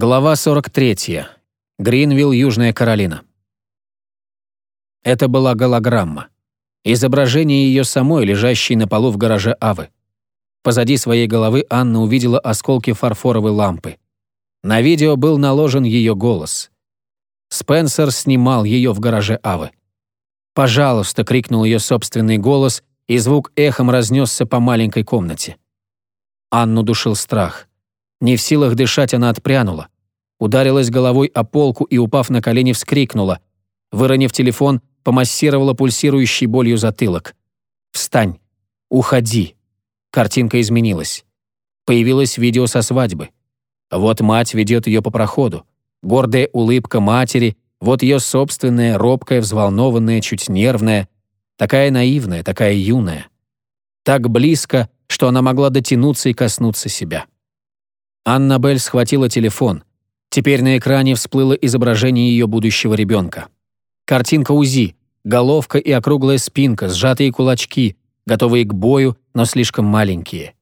Глава 43. Гринвилл, Южная Каролина. Это была голограмма. Изображение ее самой, лежащей на полу в гараже Авы. Позади своей головы Анна увидела осколки фарфоровой лампы. На видео был наложен ее голос. Спенсер снимал ее в гараже Авы. «Пожалуйста!» — крикнул ее собственный голос, и звук эхом разнесся по маленькой комнате. Анну душил страх. Не в силах дышать, она отпрянула. Ударилась головой о полку и, упав на колени, вскрикнула. Выронив телефон, помассировала пульсирующей болью затылок. «Встань! Уходи!» Картинка изменилась. Появилось видео со свадьбы. Вот мать ведет ее по проходу. Гордая улыбка матери, вот ее собственная, робкая, взволнованная, чуть нервная. Такая наивная, такая юная. Так близко, что она могла дотянуться и коснуться себя. Аннабель схватила телефон. Теперь на экране всплыло изображение ее будущего ребенка. Картинка УЗИ, головка и округлая спинка, сжатые кулачки, готовые к бою, но слишком маленькие.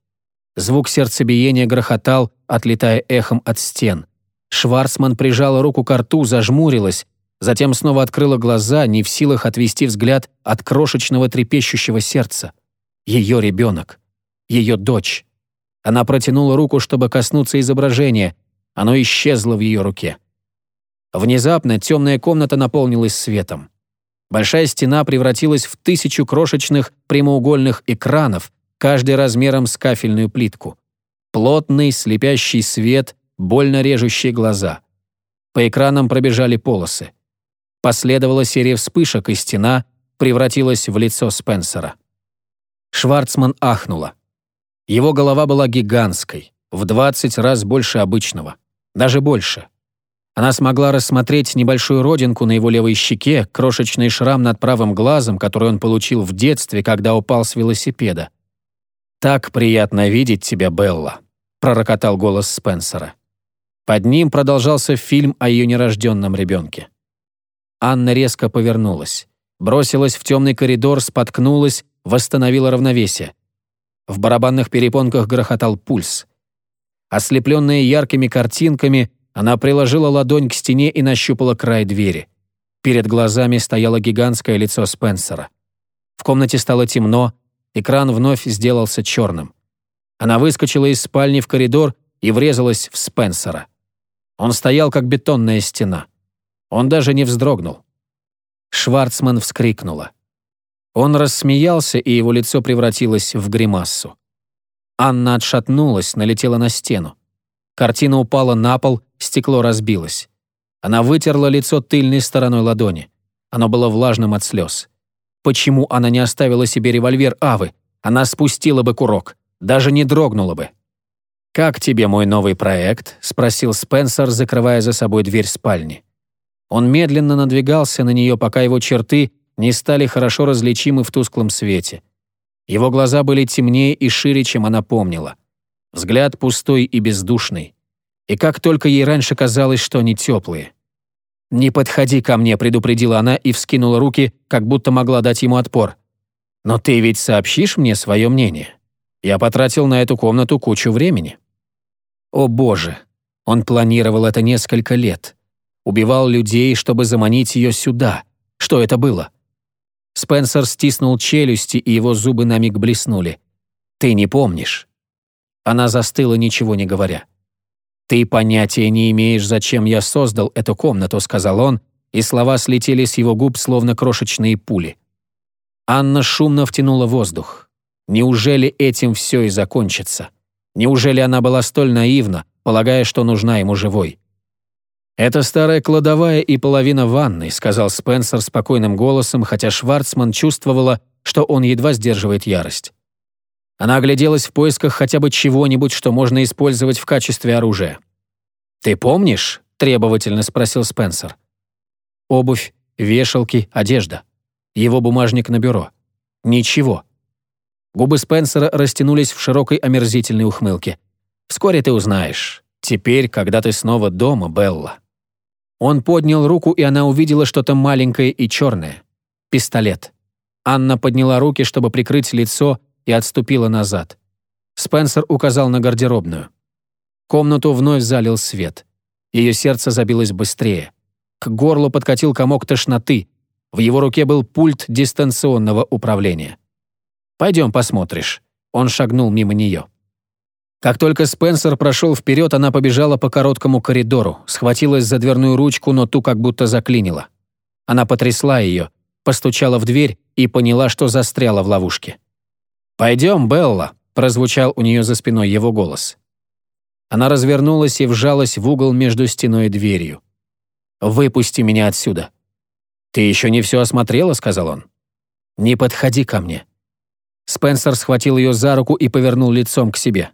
Звук сердцебиения грохотал, отлетая эхом от стен. Шварцман прижала руку к рту, зажмурилась, затем снова открыла глаза, не в силах отвести взгляд от крошечного трепещущего сердца. Ее ребенок. Ее дочь. Она протянула руку, чтобы коснуться изображения. Оно исчезло в ее руке. Внезапно темная комната наполнилась светом. Большая стена превратилась в тысячу крошечных прямоугольных экранов, каждый размером с кафельную плитку. Плотный, слепящий свет, больно режущие глаза. По экранам пробежали полосы. Последовала серия вспышек, и стена превратилась в лицо Спенсера. Шварцман ахнула. Его голова была гигантской, в 20 раз больше обычного, даже больше. Она смогла рассмотреть небольшую родинку на его левой щеке, крошечный шрам над правым глазом, который он получил в детстве, когда упал с велосипеда. «Так приятно видеть тебя, Белла», — пророкотал голос Спенсера. Под ним продолжался фильм о ее нерожденном ребенке. Анна резко повернулась, бросилась в темный коридор, споткнулась, восстановила равновесие. В барабанных перепонках грохотал пульс. Ослепленная яркими картинками, она приложила ладонь к стене и нащупала край двери. Перед глазами стояло гигантское лицо Спенсера. В комнате стало темно, экран вновь сделался черным. Она выскочила из спальни в коридор и врезалась в Спенсера. Он стоял, как бетонная стена. Он даже не вздрогнул. Шварцман вскрикнула. Он рассмеялся, и его лицо превратилось в гримассу. Анна отшатнулась, налетела на стену. Картина упала на пол, стекло разбилось. Она вытерла лицо тыльной стороной ладони. Оно было влажным от слез. Почему она не оставила себе револьвер Авы? Она спустила бы курок, даже не дрогнула бы. «Как тебе мой новый проект?» — спросил Спенсер, закрывая за собой дверь спальни. Он медленно надвигался на нее, пока его черты не стали хорошо различимы в тусклом свете. Его глаза были темнее и шире, чем она помнила. Взгляд пустой и бездушный. И как только ей раньше казалось, что они теплые. «Не подходи ко мне», — предупредила она и вскинула руки, как будто могла дать ему отпор. «Но ты ведь сообщишь мне свое мнение? Я потратил на эту комнату кучу времени». О боже, он планировал это несколько лет. Убивал людей, чтобы заманить ее сюда. Что это было? Спенсер стиснул челюсти, и его зубы на миг блеснули. «Ты не помнишь?» Она застыла, ничего не говоря. «Ты понятия не имеешь, зачем я создал эту комнату», — сказал он, и слова слетели с его губ, словно крошечные пули. Анна шумно втянула воздух. Неужели этим все и закончится? Неужели она была столь наивна, полагая, что нужна ему живой? «Это старая кладовая и половина ванной», сказал Спенсер спокойным голосом, хотя Шварцман чувствовала, что он едва сдерживает ярость. Она огляделась в поисках хотя бы чего-нибудь, что можно использовать в качестве оружия. «Ты помнишь?» — требовательно спросил Спенсер. «Обувь, вешалки, одежда. Его бумажник на бюро. Ничего». Губы Спенсера растянулись в широкой омерзительной ухмылке. «Вскоре ты узнаешь. Теперь, когда ты снова дома, Белла». Он поднял руку, и она увидела что-то маленькое и черное. Пистолет. Анна подняла руки, чтобы прикрыть лицо, и отступила назад. Спенсер указал на гардеробную. Комнату вновь залил свет. Ее сердце забилось быстрее. К горлу подкатил комок тошноты. В его руке был пульт дистанционного управления. «Пойдем посмотришь». Он шагнул мимо нее. Как только Спенсер прошел вперед, она побежала по короткому коридору, схватилась за дверную ручку, но ту как будто заклинила. Она потрясла ее, постучала в дверь и поняла, что застряла в ловушке. «Пойдем, Белла», — прозвучал у нее за спиной его голос. Она развернулась и вжалась в угол между стеной и дверью. «Выпусти меня отсюда». «Ты еще не все осмотрела», — сказал он. «Не подходи ко мне». Спенсер схватил ее за руку и повернул лицом к себе.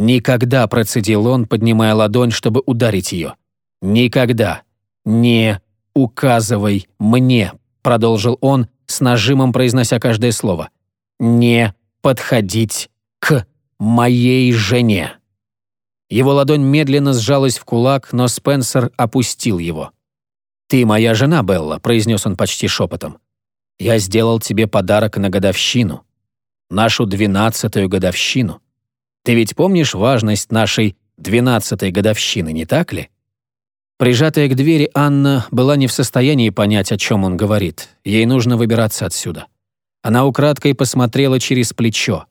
«Никогда», — процедил он, поднимая ладонь, чтобы ударить ее. «Никогда. Не указывай мне», — продолжил он, с нажимом произнося каждое слово. «Не подходить к моей жене». Его ладонь медленно сжалась в кулак, но Спенсер опустил его. «Ты моя жена, Белла», — произнес он почти шепотом. «Я сделал тебе подарок на годовщину. Нашу двенадцатую годовщину. Ты ведь помнишь важность нашей двенадцатой годовщины, не так ли?» Прижатая к двери Анна была не в состоянии понять, о чем он говорит. Ей нужно выбираться отсюда. Она украдкой посмотрела через плечо.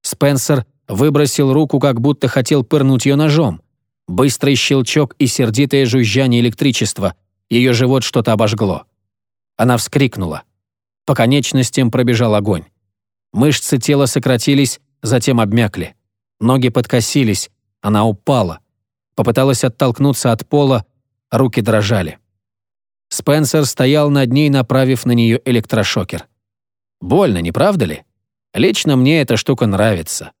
Спенсер выбросил руку, как будто хотел пырнуть ее ножом. Быстрый щелчок и сердитое жужжание электричества. Ее живот что-то обожгло. Она вскрикнула. По конечностям пробежал огонь. Мышцы тела сократились, затем обмякли. Ноги подкосились, она упала. Попыталась оттолкнуться от пола, руки дрожали. Спенсер стоял над ней, направив на нее электрошокер. Больно, не правда ли? Лично мне эта штука нравится.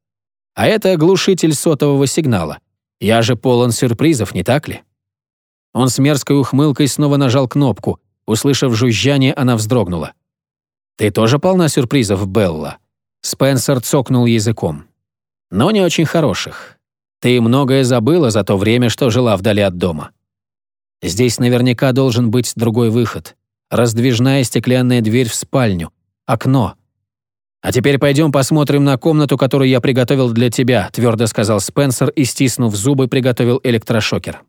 А это глушитель сотового сигнала. Я же полон сюрпризов, не так ли? Он с мерзкой ухмылкой снова нажал кнопку. Услышав жужжание, она вздрогнула. «Ты тоже полна сюрпризов, Белла?» Спенсер цокнул языком. «Но не очень хороших. Ты многое забыла за то время, что жила вдали от дома. Здесь наверняка должен быть другой выход. Раздвижная стеклянная дверь в спальню. Окно. «А теперь пойдем посмотрим на комнату, которую я приготовил для тебя», твердо сказал Спенсер и, стиснув зубы, приготовил электрошокер.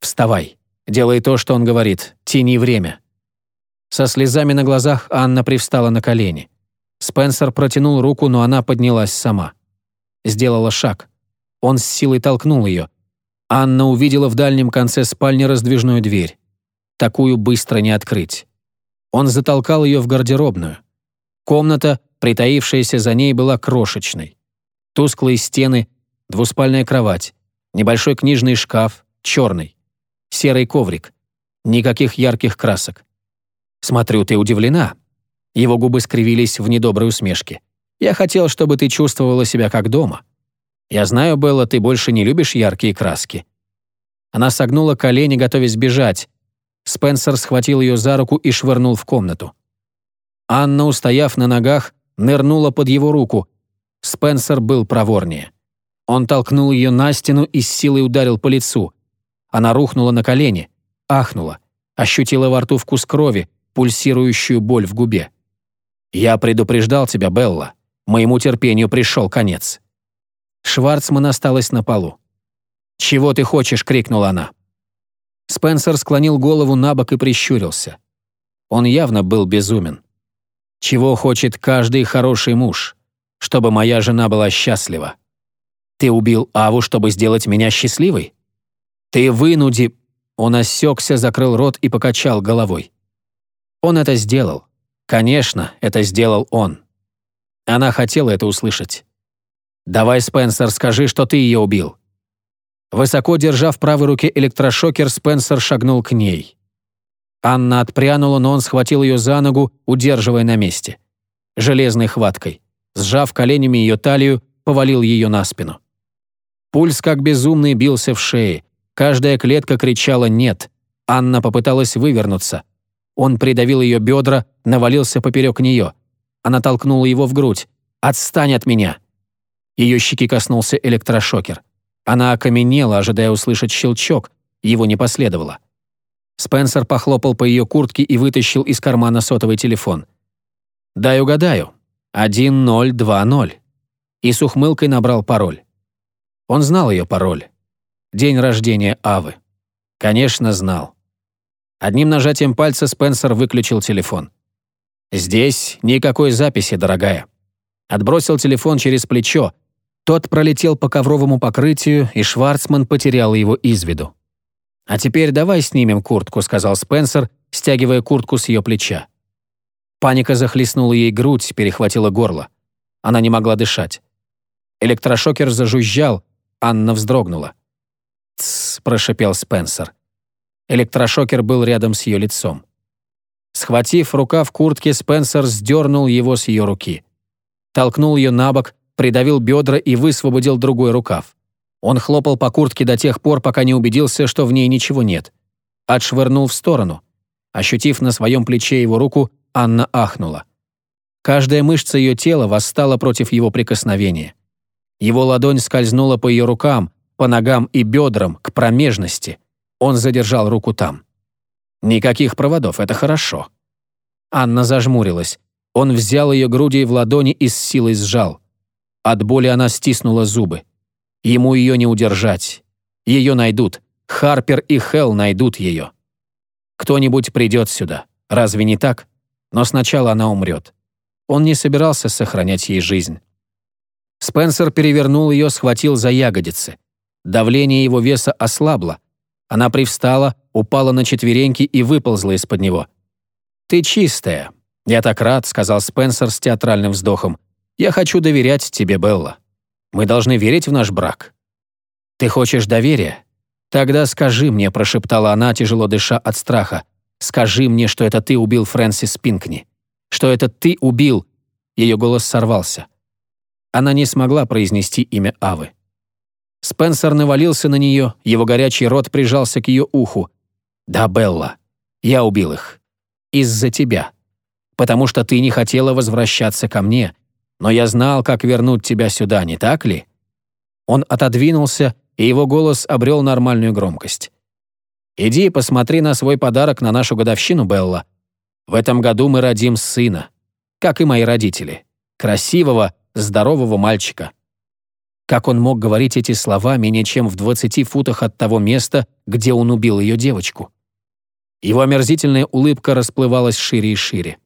«Вставай. Делай то, что он говорит. Тяни время». Со слезами на глазах Анна привстала на колени. Спенсер протянул руку, но она поднялась сама. Сделала шаг. Он с силой толкнул ее. Анна увидела в дальнем конце спальни раздвижную дверь. Такую быстро не открыть. Он затолкал ее в гардеробную. Комната притаившаяся за ней, была крошечной. Тусклые стены, двуспальная кровать, небольшой книжный шкаф, черный, серый коврик, никаких ярких красок. «Смотрю, ты удивлена». Его губы скривились в недоброй усмешке. «Я хотел, чтобы ты чувствовала себя как дома. Я знаю, Белла, ты больше не любишь яркие краски». Она согнула колени, готовясь бежать. Спенсер схватил ее за руку и швырнул в комнату. Анна, устояв на ногах, нырнула под его руку. Спенсер был проворнее. Он толкнул ее на стену и с силой ударил по лицу. Она рухнула на колени, ахнула, ощутила во рту вкус крови, пульсирующую боль в губе. «Я предупреждал тебя, Белла. Моему терпению пришел конец». Шварцман осталась на полу. «Чего ты хочешь?» — крикнула она. Спенсер склонил голову на бок и прищурился. Он явно был безумен. Чего хочет каждый хороший муж? Чтобы моя жена была счастлива. Ты убил Аву, чтобы сделать меня счастливой? Ты вынуди...» Он осекся, закрыл рот и покачал головой. Он это сделал. Конечно, это сделал он. Она хотела это услышать. «Давай, Спенсер, скажи, что ты ее убил». Высоко держа в правой руке электрошокер, Спенсер шагнул к ней. Анна отпрянула, но он схватил ее за ногу, удерживая на месте. Железной хваткой. Сжав коленями ее талию, повалил ее на спину. Пульс как безумный бился в шее. Каждая клетка кричала «нет». Анна попыталась вывернуться. Он придавил ее бедра, навалился поперек нее. Она толкнула его в грудь. «Отстань от меня!» Ее щеки коснулся электрошокер. Она окаменела, ожидая услышать щелчок. Его не последовало. Спенсер похлопал по ее куртке и вытащил из кармана сотовый телефон. «Дай угадаю. 1020». И с ухмылкой набрал пароль. Он знал ее пароль. День рождения Авы. Конечно, знал. Одним нажатием пальца Спенсер выключил телефон. «Здесь никакой записи, дорогая». Отбросил телефон через плечо. Тот пролетел по ковровому покрытию, и Шварцман потерял его из виду. «А теперь давай снимем куртку», — сказал Спенсер, стягивая куртку с ее плеча. Паника захлестнула ей грудь, перехватила горло. Она не могла дышать. Электрошокер зажужжал, Анна вздрогнула. «Тссс», — прошипел Спенсер. Электрошокер был рядом с ее лицом. Схватив рукав куртки, Спенсер сдернул его с ее руки. Толкнул ее на бок, придавил бедра и высвободил другой рукав. Он хлопал по куртке до тех пор, пока не убедился, что в ней ничего нет. Отшвырнул в сторону. Ощутив на своем плече его руку, Анна ахнула. Каждая мышца ее тела восстала против его прикосновения. Его ладонь скользнула по ее рукам, по ногам и бедрам, к промежности. Он задержал руку там. Никаких проводов, это хорошо. Анна зажмурилась. Он взял ее груди в ладони и с силой сжал. От боли она стиснула зубы. Ему ее не удержать. Ее найдут. Харпер и Хелл найдут ее. Кто-нибудь придет сюда. Разве не так? Но сначала она умрет. Он не собирался сохранять ей жизнь. Спенсер перевернул ее, схватил за ягодицы. Давление его веса ослабло. Она привстала, упала на четвереньки и выползла из-под него. «Ты чистая. Я так рад», — сказал Спенсер с театральным вздохом. «Я хочу доверять тебе, Белла. Мы должны верить в наш брак». «Ты хочешь доверия? Тогда скажи мне», — прошептала она, тяжело дыша от страха. «Скажи мне, что это ты убил Фрэнсис Пинкни. Что это ты убил...» Ее голос сорвался. Она не смогла произнести имя Авы. Спенсер навалился на нее, его горячий рот прижался к ее уху. «Да, Белла, я убил их. Из-за тебя. Потому что ты не хотела возвращаться ко мне. Но я знал, как вернуть тебя сюда, не так ли?» Он отодвинулся, и его голос обрел нормальную громкость. «Иди и посмотри на свой подарок на нашу годовщину, Белла. В этом году мы родим сына, как и мои родители. Красивого, здорового мальчика. Как он мог говорить эти слова менее чем в 20 футах от того места, где он убил ее девочку? Его омерзительная улыбка расплывалась шире и шире.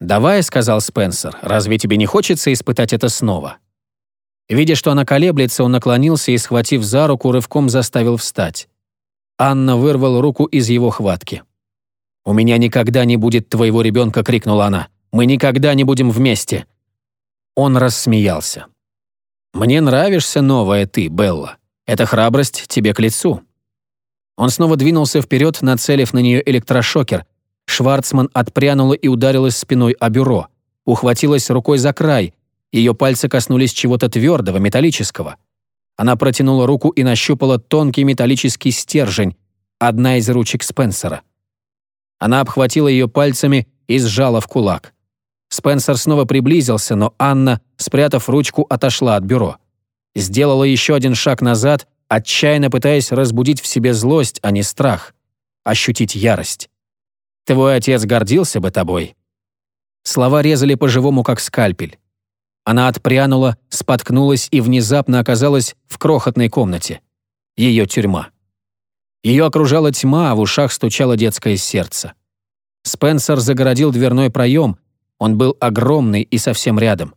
«Давай», — сказал Спенсер, — «разве тебе не хочется испытать это снова?» Видя, что она колеблется, он наклонился и, схватив за руку, рывком заставил встать. Анна вырвала руку из его хватки. «У меня никогда не будет твоего ребенка!» — крикнула она. «Мы никогда не будем вместе!» Он рассмеялся. «Мне нравишься новая ты, Белла. Эта храбрость тебе к лицу». Он снова двинулся вперед, нацелив на нее электрошокер. Шварцман отпрянула и ударилась спиной о бюро. Ухватилась рукой за край. Ее пальцы коснулись чего-то твердого, металлического. Она протянула руку и нащупала тонкий металлический стержень, одна из ручек Спенсера. Она обхватила ее пальцами и сжала в кулак. Спенсер снова приблизился, но Анна, спрятав ручку, отошла от бюро. Сделала еще один шаг назад, отчаянно пытаясь разбудить в себе злость, а не страх. Ощутить ярость. «Твой отец гордился бы тобой». Слова резали по-живому, как скальпель. Она отпрянула, споткнулась и внезапно оказалась в крохотной комнате. Ее тюрьма. Ее окружала тьма, а в ушах стучало детское сердце. Спенсер загородил дверной проем, он был огромный и совсем рядом.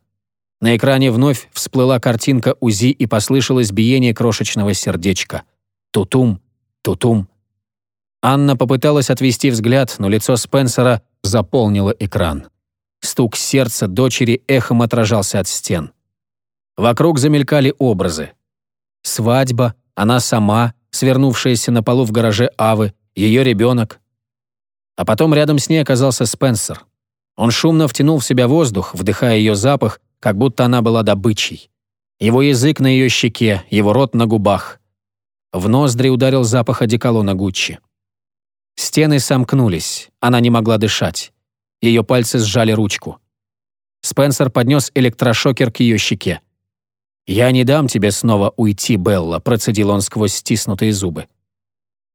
На экране вновь всплыла картинка УЗИ и послышалось биение крошечного сердечка. Тутум, тутум. Анна попыталась отвести взгляд, но лицо Спенсера заполнило экран. Стук сердца дочери эхом отражался от стен. Вокруг замелькали образы. Свадьба, она сама, свернувшаяся на полу в гараже Авы, ее ребенок. А потом рядом с ней оказался Спенсер. Он шумно втянул в себя воздух, вдыхая ее запах, как будто она была добычей. Его язык на ее щеке, его рот на губах. В ноздри ударил запах одеколона Гуччи. Стены сомкнулись, она не могла дышать. Ее пальцы сжали ручку. Спенсер поднес электрошокер к ее щеке. «Я не дам тебе снова уйти, Белла», процедил он сквозь стиснутые зубы.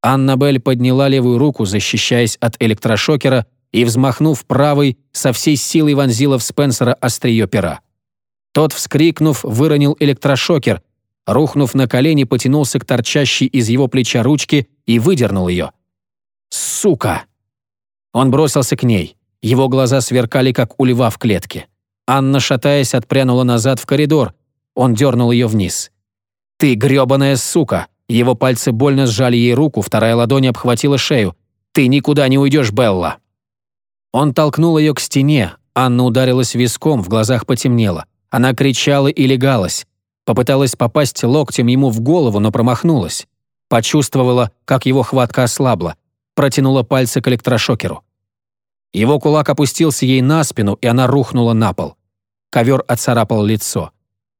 Аннабель подняла левую руку, защищаясь от электрошокера, и, взмахнув правой, со всей силой вонзила в Спенсера острие пера. Тот, вскрикнув, выронил электрошокер. рухнув на колени, потянулся к торчащей из его плеча ручке и выдернул ее. «Сука!» Он бросился к ней. Его глаза сверкали, как у льва в клетке. Анна, шатаясь, отпрянула назад в коридор. Он дернул ее вниз. «Ты грёбаная сука!» Его пальцы больно сжали ей руку, вторая ладонь обхватила шею. «Ты никуда не уйдешь, Белла!» Он толкнул ее к стене. Анна ударилась виском, в глазах потемнело. Она кричала и легалась. Попыталась попасть локтем ему в голову, но промахнулась. Почувствовала, как его хватка ослабла. Протянула пальцы к электрошокеру. Его кулак опустился ей на спину, и она рухнула на пол. Ковер оцарапал лицо.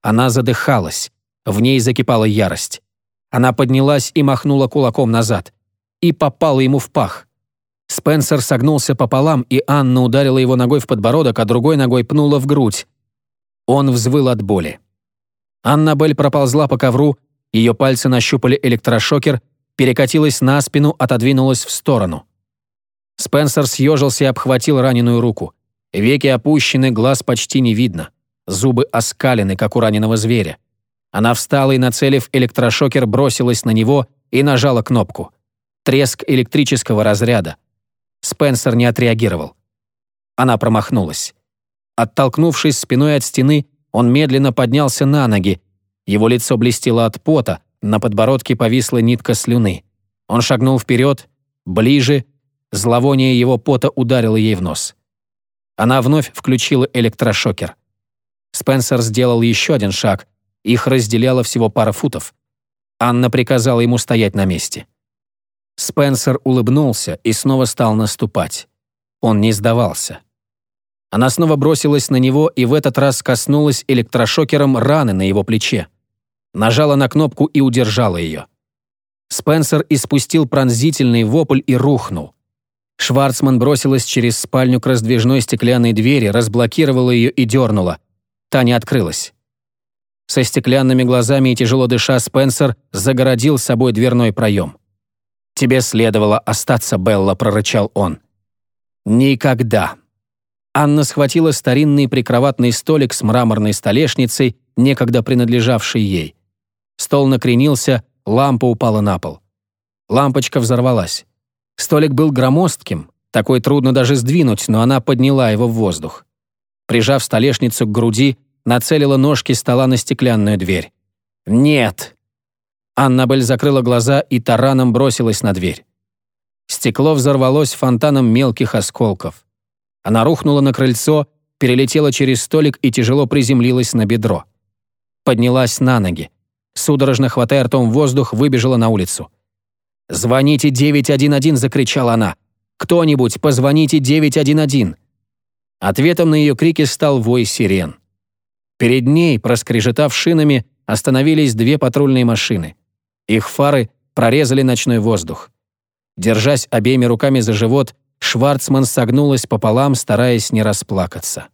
Она задыхалась. В ней закипала ярость. Она поднялась и махнула кулаком назад. И попала ему в пах. Спенсер согнулся пополам, и Анна ударила его ногой в подбородок, а другой ногой пнула в грудь. Он взвыл от боли. Аннабель проползла по ковру, ее пальцы нащупали электрошокер, перекатилась на спину, отодвинулась в сторону. Спенсер съежился и обхватил раненую руку. Веки опущены, глаз почти не видно. Зубы оскалены, как у раненого зверя. Она встала и, нацелив электрошокер, бросилась на него и нажала кнопку. Треск электрического разряда. Спенсер не отреагировал. Она промахнулась. Оттолкнувшись спиной от стены, он медленно поднялся на ноги. Его лицо блестело от пота, на подбородке повисла нитка слюны. Он шагнул вперед, ближе, зловоние его пота ударило ей в нос. Она вновь включила электрошокер. Спенсер сделал еще один шаг, их разделяло всего пара футов. Анна приказала ему стоять на месте. Спенсер улыбнулся и снова стал наступать. Он не сдавался. Она снова бросилась на него и в этот раз коснулась электрошокером раны на его плече. Нажала на кнопку и удержала ее. Спенсер испустил пронзительный вопль и рухнул. Шварцман бросилась через спальню к раздвижной стеклянной двери, разблокировала ее и дернула. Та не открылась. Со стеклянными глазами и тяжело дыша Спенсер загородил собой дверной проем. «Тебе следовало остаться, Белла», — прорычал он. «Никогда». Анна схватила старинный прикроватный столик с мраморной столешницей, некогда принадлежавший ей. Стол накренился, лампа упала на пол. Лампочка взорвалась. Столик был громоздким, такой трудно даже сдвинуть, но она подняла его в воздух. Прижав столешницу к груди, нацелила ножки стола на стеклянную дверь. «Нет!» Аннабель закрыла глаза и тараном бросилась на дверь. Стекло взорвалось фонтаном мелких осколков. Она рухнула на крыльцо, перелетела через столик и тяжело приземлилась на бедро. Поднялась на ноги. Судорожно хватая ртом воздух, выбежала на улицу. «Звоните 911!» — закричала она. «Кто-нибудь, позвоните 911!» Ответом на ее крики стал вой сирен. Перед ней, проскрежетав шинами, остановились две патрульные машины. Их фары прорезали ночной воздух. Держась обеими руками за живот, Шварцман согнулась пополам, стараясь не расплакаться.